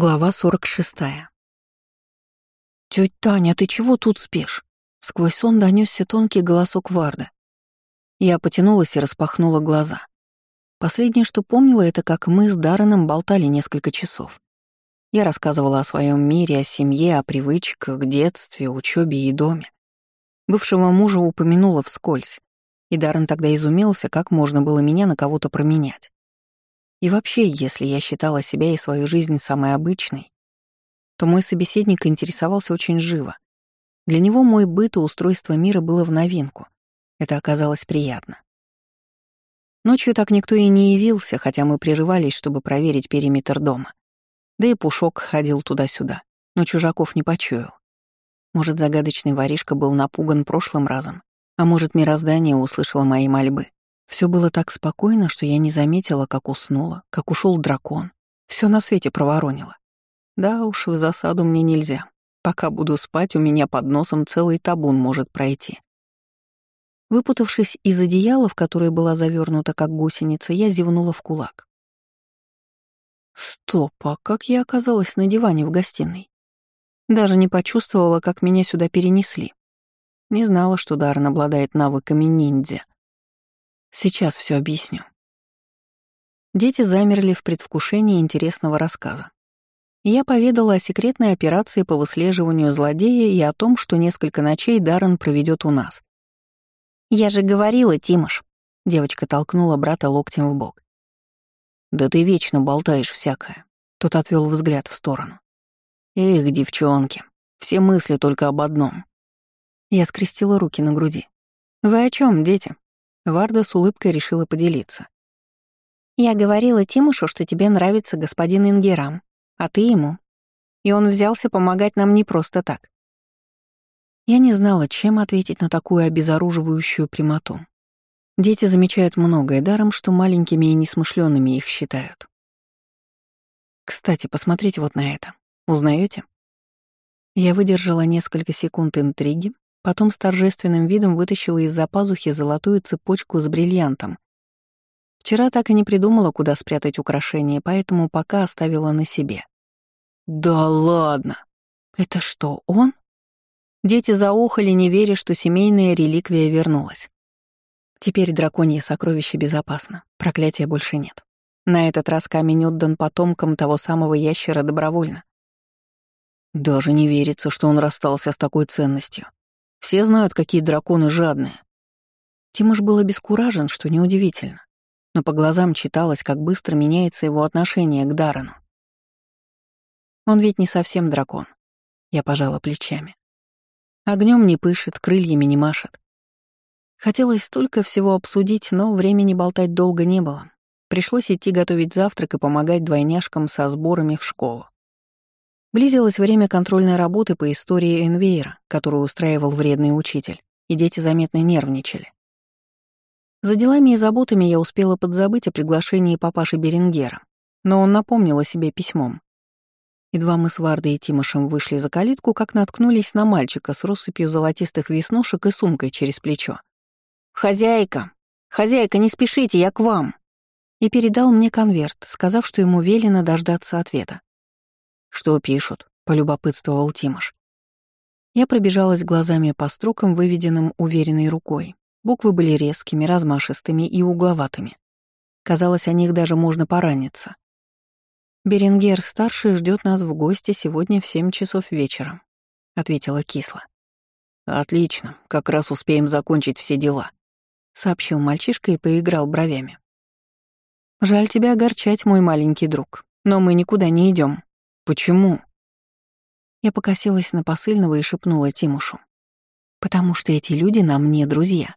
Глава 46. «Тётя Таня, ты чего тут спишь?» Сквозь сон донёсся тонкий голосок Варды. Я потянулась и распахнула глаза. Последнее, что помнила, это как мы с Дарреном болтали несколько часов. Я рассказывала о своем мире, о семье, о привычках, детстве, учебе и доме. Бывшего мужа упомянула вскользь, и Даррен тогда изумился, как можно было меня на кого-то променять. И вообще, если я считала себя и свою жизнь самой обычной, то мой собеседник интересовался очень живо. Для него мой быт и устройство мира было в новинку. Это оказалось приятно. Ночью так никто и не явился, хотя мы прерывались, чтобы проверить периметр дома. Да и Пушок ходил туда-сюда, но чужаков не почуял. Может, загадочный воришка был напуган прошлым разом, а может, мироздание услышало мои мольбы. Все было так спокойно, что я не заметила, как уснула, как ушел дракон. Все на свете проворонило. Да уж, в засаду мне нельзя. Пока буду спать, у меня под носом целый табун может пройти. Выпутавшись из одеяла, в которое была завернута как гусеница, я зевнула в кулак. Стоп, а как я оказалась на диване в гостиной? Даже не почувствовала, как меня сюда перенесли. Не знала, что Даррен обладает навыками ниндзя. Сейчас все объясню. Дети замерли в предвкушении интересного рассказа. Я поведала о секретной операции по выслеживанию злодея и о том, что несколько ночей Даррен проведет у нас. «Я же говорила, Тимош», — девочка толкнула брата локтем в бок. «Да ты вечно болтаешь всякое», — тот отвел взгляд в сторону. «Эх, девчонки, все мысли только об одном». Я скрестила руки на груди. «Вы о чем, дети?» Варда с улыбкой решила поделиться. «Я говорила Тимушу, что тебе нравится господин Ингерам, а ты ему. И он взялся помогать нам не просто так». Я не знала, чем ответить на такую обезоруживающую прямоту. Дети замечают многое, даром, что маленькими и несмышленными их считают. Кстати, посмотрите вот на это. Узнаете? Я выдержала несколько секунд интриги, Потом с торжественным видом вытащила из-за пазухи золотую цепочку с бриллиантом. Вчера так и не придумала, куда спрятать украшение, поэтому пока оставила на себе. «Да ладно! Это что, он?» Дети заохали, не веря, что семейная реликвия вернулась. Теперь драконье сокровище безопасно, проклятия больше нет. На этот раз камень отдан потомкам того самого ящера добровольно. Даже не верится, что он расстался с такой ценностью. Все знают, какие драконы жадные. Тимош был обескуражен, что неудивительно. Но по глазам читалось, как быстро меняется его отношение к Дарану. Он ведь не совсем дракон. Я пожала плечами. Огнем не пышет, крыльями не машет. Хотелось столько всего обсудить, но времени болтать долго не было. Пришлось идти готовить завтрак и помогать двойняшкам со сборами в школу. Близилось время контрольной работы по истории Энвейра, которую устраивал вредный учитель, и дети заметно нервничали. За делами и заботами я успела подзабыть о приглашении папаши Берингера, но он напомнил о себе письмом. Едва мы с Вардой и Тимошем вышли за калитку, как наткнулись на мальчика с россыпью золотистых веснушек и сумкой через плечо. «Хозяйка! Хозяйка, не спешите, я к вам!» И передал мне конверт, сказав, что ему велено дождаться ответа. «Что пишут?» — полюбопытствовал Тимош. Я пробежалась глазами по строкам, выведенным уверенной рукой. Буквы были резкими, размашистыми и угловатыми. Казалось, о них даже можно пораниться. «Беренгер старший ждет нас в гости сегодня в семь часов вечера», — ответила кисло. «Отлично, как раз успеем закончить все дела», — сообщил мальчишка и поиграл бровями. «Жаль тебя огорчать, мой маленький друг, но мы никуда не идем. «Почему?» Я покосилась на посыльного и шепнула Тимушу. «Потому что эти люди нам не друзья.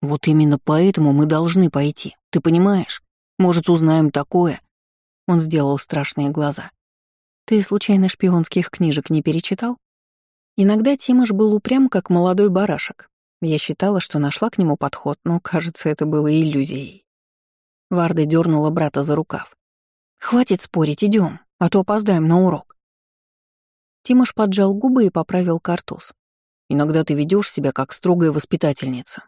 Вот именно поэтому мы должны пойти, ты понимаешь? Может, узнаем такое?» Он сделал страшные глаза. «Ты случайно шпионских книжек не перечитал?» Иногда Тимош был упрям, как молодой барашек. Я считала, что нашла к нему подход, но, кажется, это было иллюзией. Варда дернула брата за рукав. «Хватит спорить, идем а то опоздаем на урок». Тимош поджал губы и поправил картуз. «Иногда ты ведешь себя как строгая воспитательница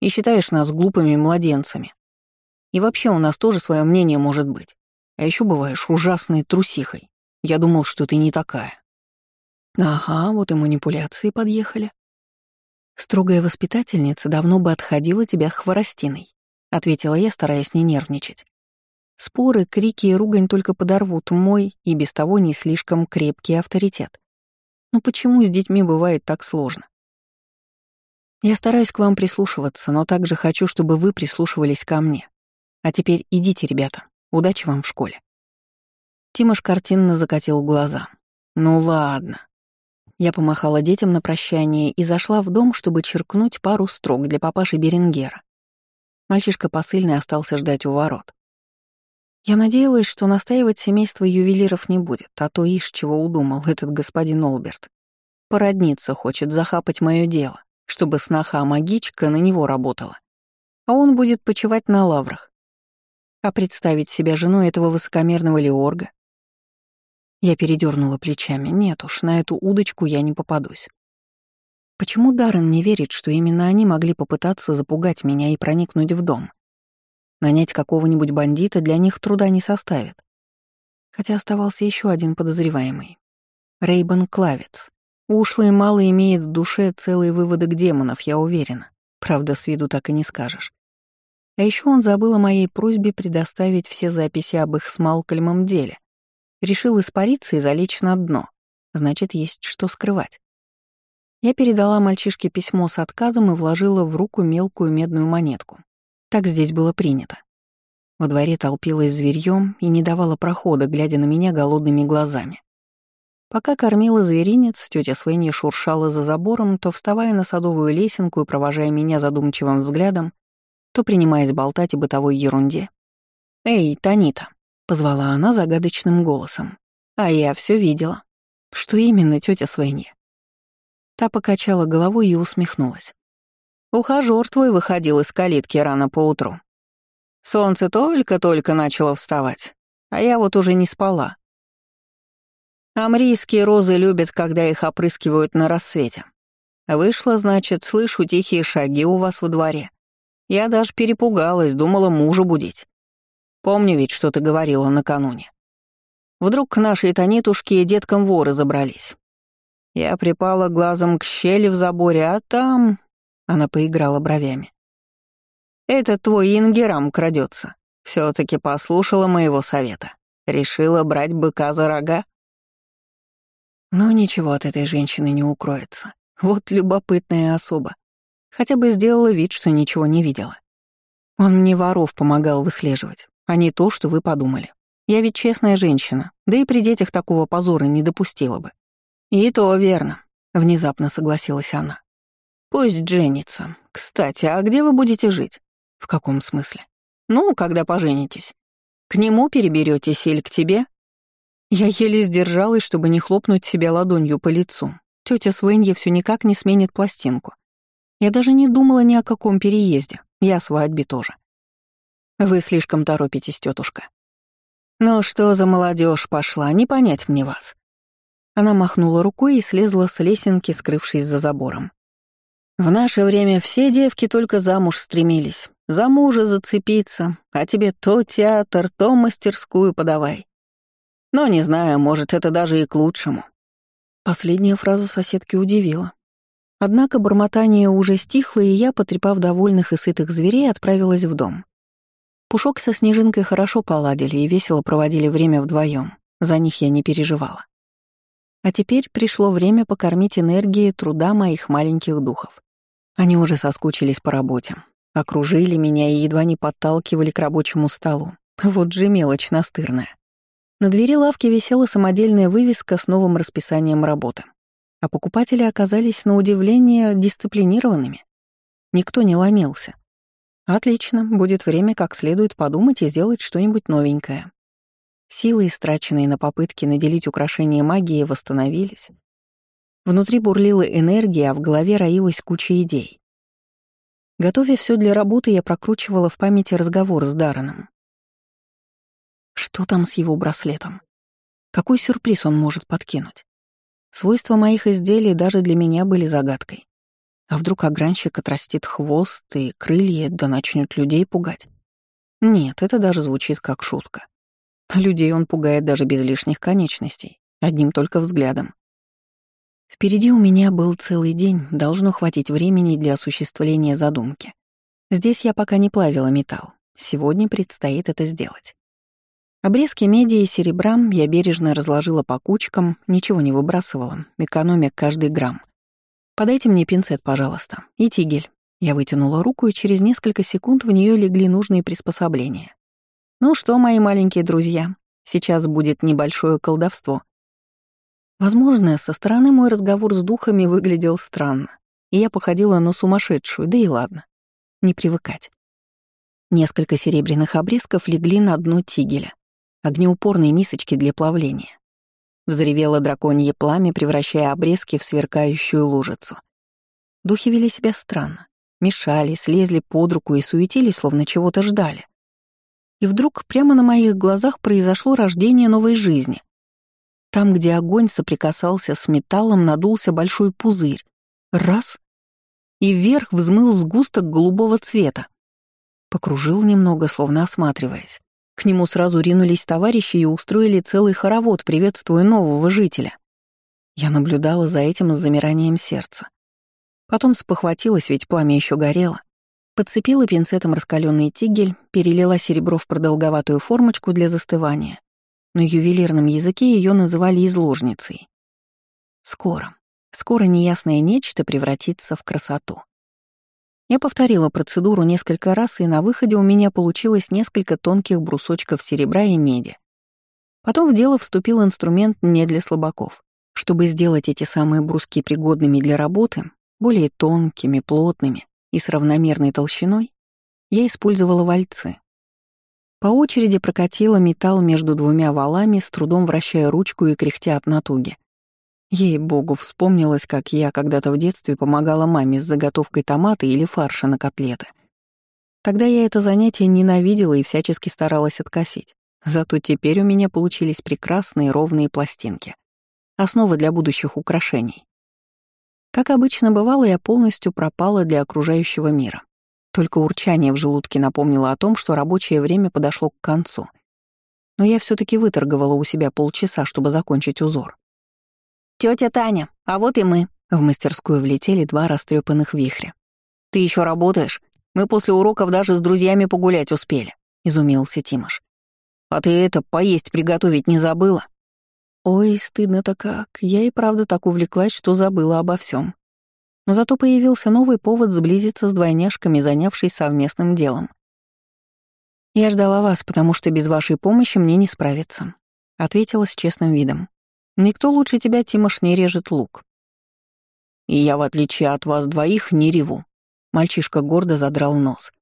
и считаешь нас глупыми младенцами. И вообще у нас тоже свое мнение может быть. А еще бываешь ужасной трусихой. Я думал, что ты не такая». Ага, вот и манипуляции подъехали. Строгая воспитательница давно бы отходила тебя хворостиной, ответила я, стараясь не нервничать. Споры, крики и ругань только подорвут мой и без того не слишком крепкий авторитет. Но почему с детьми бывает так сложно? Я стараюсь к вам прислушиваться, но также хочу, чтобы вы прислушивались ко мне. А теперь идите, ребята. Удачи вам в школе. Тимош картинно закатил глаза. Ну ладно. Я помахала детям на прощание и зашла в дом, чтобы черкнуть пару строк для папаши Беренгера. Мальчишка посыльный остался ждать у ворот. Я надеялась, что настаивать семейство ювелиров не будет, а то ишь чего удумал этот господин Олберт. Породниться хочет, захапать мое дело, чтобы сноха-магичка на него работала. А он будет почивать на лаврах. А представить себя женой этого высокомерного Леорга? Я передернула плечами. Нет уж, на эту удочку я не попадусь. Почему Даррен не верит, что именно они могли попытаться запугать меня и проникнуть в дом? Нанять какого-нибудь бандита для них труда не составит. Хотя оставался еще один подозреваемый. Рейбан Клавец. Ушлый мало имеет в душе целые выводок демонов, я уверена. Правда, с виду так и не скажешь. А еще он забыл о моей просьбе предоставить все записи об их с Малкольмом деле. Решил испариться и залечь на дно. Значит, есть что скрывать. Я передала мальчишке письмо с отказом и вложила в руку мелкую медную монетку. Так здесь было принято. Во дворе толпилась зверьем и не давала прохода, глядя на меня голодными глазами. Пока кормила зверинец, тетя Свенья шуршала за забором, то вставая на садовую лесенку и провожая меня задумчивым взглядом, то принимаясь болтать о бытовой ерунде. «Эй, Танита!» — позвала она загадочным голосом. «А я все видела. Что именно, тетя Свенья?» Та покачала головой и усмехнулась. Ухажёр твой выходил из калитки рано поутру. Солнце только-только начало вставать, а я вот уже не спала. Амрийские розы любят, когда их опрыскивают на рассвете. Вышла, значит, слышу тихие шаги у вас во дворе. Я даже перепугалась, думала мужа будить. Помню ведь, что ты говорила накануне. Вдруг к нашей Танитушке и деткам воры забрались. Я припала глазом к щели в заборе, а там она поиграла бровями. «Это твой Ингерам крадется. все таки послушала моего совета. Решила брать быка за рога?» Но ничего от этой женщины не укроется. Вот любопытная особа. Хотя бы сделала вид, что ничего не видела. Он мне воров помогал выслеживать, а не то, что вы подумали. Я ведь честная женщина, да и при детях такого позора не допустила бы. И то верно, внезапно согласилась она. Пусть женится. Кстати, а где вы будете жить? В каком смысле? Ну, когда поженитесь. К нему переберетесь или к тебе? Я еле сдержалась, чтобы не хлопнуть себя ладонью по лицу. Тетя Свенья все никак не сменит пластинку. Я даже не думала ни о каком переезде. Я свадьбе тоже. Вы слишком торопитесь, тетушка. Ну что за молодежь пошла, не понять мне вас. Она махнула рукой и слезла с лесенки, скрывшись за забором. В наше время все девки только замуж стремились. За мужа зацепиться, а тебе то театр, то мастерскую подавай. Но не знаю, может, это даже и к лучшему. Последняя фраза соседки удивила. Однако бормотание уже стихло, и я, потрепав довольных и сытых зверей, отправилась в дом. Пушок со Снежинкой хорошо поладили и весело проводили время вдвоем. За них я не переживала. А теперь пришло время покормить энергией труда моих маленьких духов. Они уже соскучились по работе, окружили меня и едва не подталкивали к рабочему столу. Вот же мелочь настырная. На двери лавки висела самодельная вывеска с новым расписанием работы. А покупатели оказались, на удивление, дисциплинированными. Никто не ломился. Отлично, будет время как следует подумать и сделать что-нибудь новенькое. Силы, истраченные на попытки наделить украшение магией, восстановились, Внутри бурлила энергия, а в голове роилась куча идей. Готовя все для работы, я прокручивала в памяти разговор с Дарреном. Что там с его браслетом? Какой сюрприз он может подкинуть? Свойства моих изделий даже для меня были загадкой. А вдруг огранщик отрастит хвост и крылья, да начнет людей пугать? Нет, это даже звучит как шутка. Людей он пугает даже без лишних конечностей, одним только взглядом. Впереди у меня был целый день, должно хватить времени для осуществления задумки. Здесь я пока не плавила металл, сегодня предстоит это сделать. Обрезки меди и серебра я бережно разложила по кучкам, ничего не выбрасывала, экономя каждый грамм. «Подайте мне пинцет, пожалуйста, и тигель». Я вытянула руку, и через несколько секунд в нее легли нужные приспособления. «Ну что, мои маленькие друзья, сейчас будет небольшое колдовство». Возможно, со стороны мой разговор с духами выглядел странно, и я походила на сумасшедшую, да и ладно. Не привыкать. Несколько серебряных обрезков легли на дно тигеля огнеупорные мисочки для плавления. Взревело драконье пламя, превращая обрезки в сверкающую лужицу. Духи вели себя странно. Мешали, слезли под руку и суетились, словно чего-то ждали. И вдруг прямо на моих глазах произошло рождение новой жизни. Там, где огонь соприкасался с металлом, надулся большой пузырь. Раз — и вверх взмыл сгусток голубого цвета. Покружил немного, словно осматриваясь. К нему сразу ринулись товарищи и устроили целый хоровод, приветствуя нового жителя. Я наблюдала за этим с замиранием сердца. Потом спохватилась, ведь пламя еще горело. Подцепила пинцетом раскаленный тигель, перелила серебро в продолговатую формочку для застывания. На ювелирном языке ее называли изложницей. Скоро, скоро неясное нечто превратится в красоту. Я повторила процедуру несколько раз, и на выходе у меня получилось несколько тонких брусочков серебра и меди. Потом в дело вступил инструмент не для слабаков. Чтобы сделать эти самые бруски пригодными для работы, более тонкими, плотными и с равномерной толщиной, я использовала вальцы. По очереди прокатила металл между двумя валами, с трудом вращая ручку и кряхтя от натуги. Ей-богу, вспомнилось, как я когда-то в детстве помогала маме с заготовкой томата или фарша на котлеты. Тогда я это занятие ненавидела и всячески старалась откосить. Зато теперь у меня получились прекрасные ровные пластинки. Основа для будущих украшений. Как обычно бывало, я полностью пропала для окружающего мира. Только урчание в желудке напомнило о том, что рабочее время подошло к концу. Но я все таки выторговала у себя полчаса, чтобы закончить узор. Тетя Таня, а вот и мы». В мастерскую влетели два растрепанных вихря. «Ты еще работаешь? Мы после уроков даже с друзьями погулять успели», — изумился Тимош. «А ты это, поесть приготовить не забыла?» Ой, стыдно-то как. Я и правда так увлеклась, что забыла обо всем. Но зато появился новый повод сблизиться с двойняшками, занявшись совместным делом. «Я ждала вас, потому что без вашей помощи мне не справиться», — ответила с честным видом. Никто лучше тебя, Тимош, не режет лук. И я, в отличие от вас двоих, не реву. Мальчишка гордо задрал нос.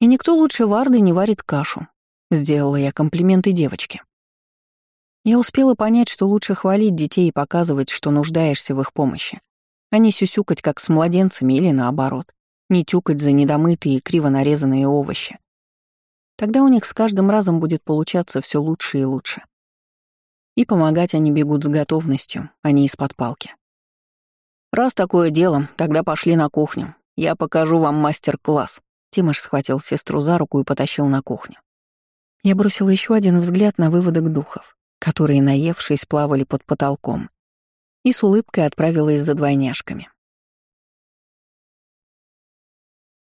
И никто лучше Варды не варит кашу. Сделала я комплименты девочке. Я успела понять, что лучше хвалить детей и показывать, что нуждаешься в их помощи, а не сюсюкать, как с младенцами или наоборот, не тюкать за недомытые и криво нарезанные овощи. Тогда у них с каждым разом будет получаться все лучше и лучше. И помогать они бегут с готовностью, а не из-под палки. «Раз такое дело, тогда пошли на кухню. Я покажу вам мастер-класс». Тимош схватил сестру за руку и потащил на кухню. Я бросила еще один взгляд на выводок духов, которые, наевшись, плавали под потолком, и с улыбкой отправилась за двойняшками.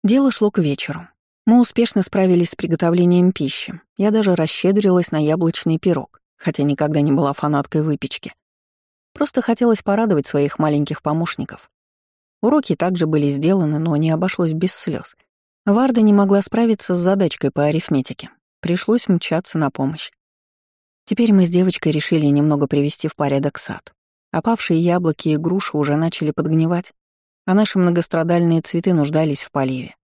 Дело шло к вечеру. Мы успешно справились с приготовлением пищи. Я даже расщедрилась на яблочный пирог хотя никогда не была фанаткой выпечки. Просто хотелось порадовать своих маленьких помощников. Уроки также были сделаны, но не обошлось без слез. Варда не могла справиться с задачкой по арифметике. Пришлось мчаться на помощь. Теперь мы с девочкой решили немного привести в порядок сад. Опавшие яблоки и груши уже начали подгнивать, а наши многострадальные цветы нуждались в поливе.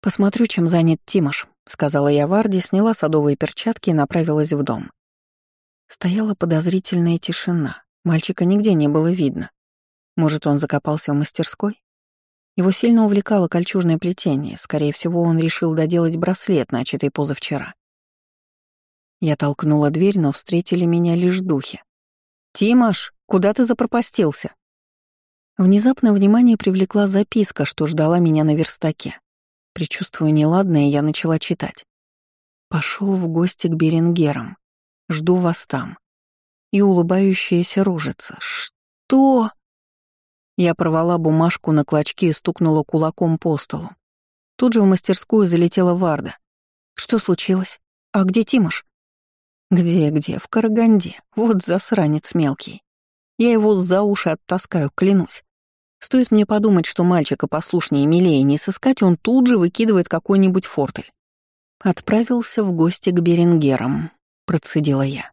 «Посмотрю, чем занят Тимош», — сказала я Варде, сняла садовые перчатки и направилась в дом. Стояла подозрительная тишина. Мальчика нигде не было видно. Может, он закопался в мастерской? Его сильно увлекало кольчужное плетение. Скорее всего, он решил доделать браслет, начатый позавчера. Я толкнула дверь, но встретили меня лишь духи. «Тимош, куда ты запропастился?» Внезапно внимание привлекла записка, что ждала меня на верстаке. Причувствуя неладное, я начала читать. Пошел в гости к Беренгерам. Жду вас там. И улыбающаяся рожица. Что? Я порвала бумажку на клочки и стукнула кулаком по столу. Тут же в мастерскую залетела Варда. Что случилось? А где Тимош? Где-где? В Караганде. Вот засранец мелкий. Я его за уши оттаскаю, клянусь. Стоит мне подумать, что мальчика послушнее и милее не сыскать, он тут же выкидывает какой-нибудь фортель. Отправился в гости к Беренгерам, процедила я.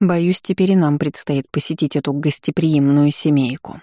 Боюсь, теперь и нам предстоит посетить эту гостеприимную семейку.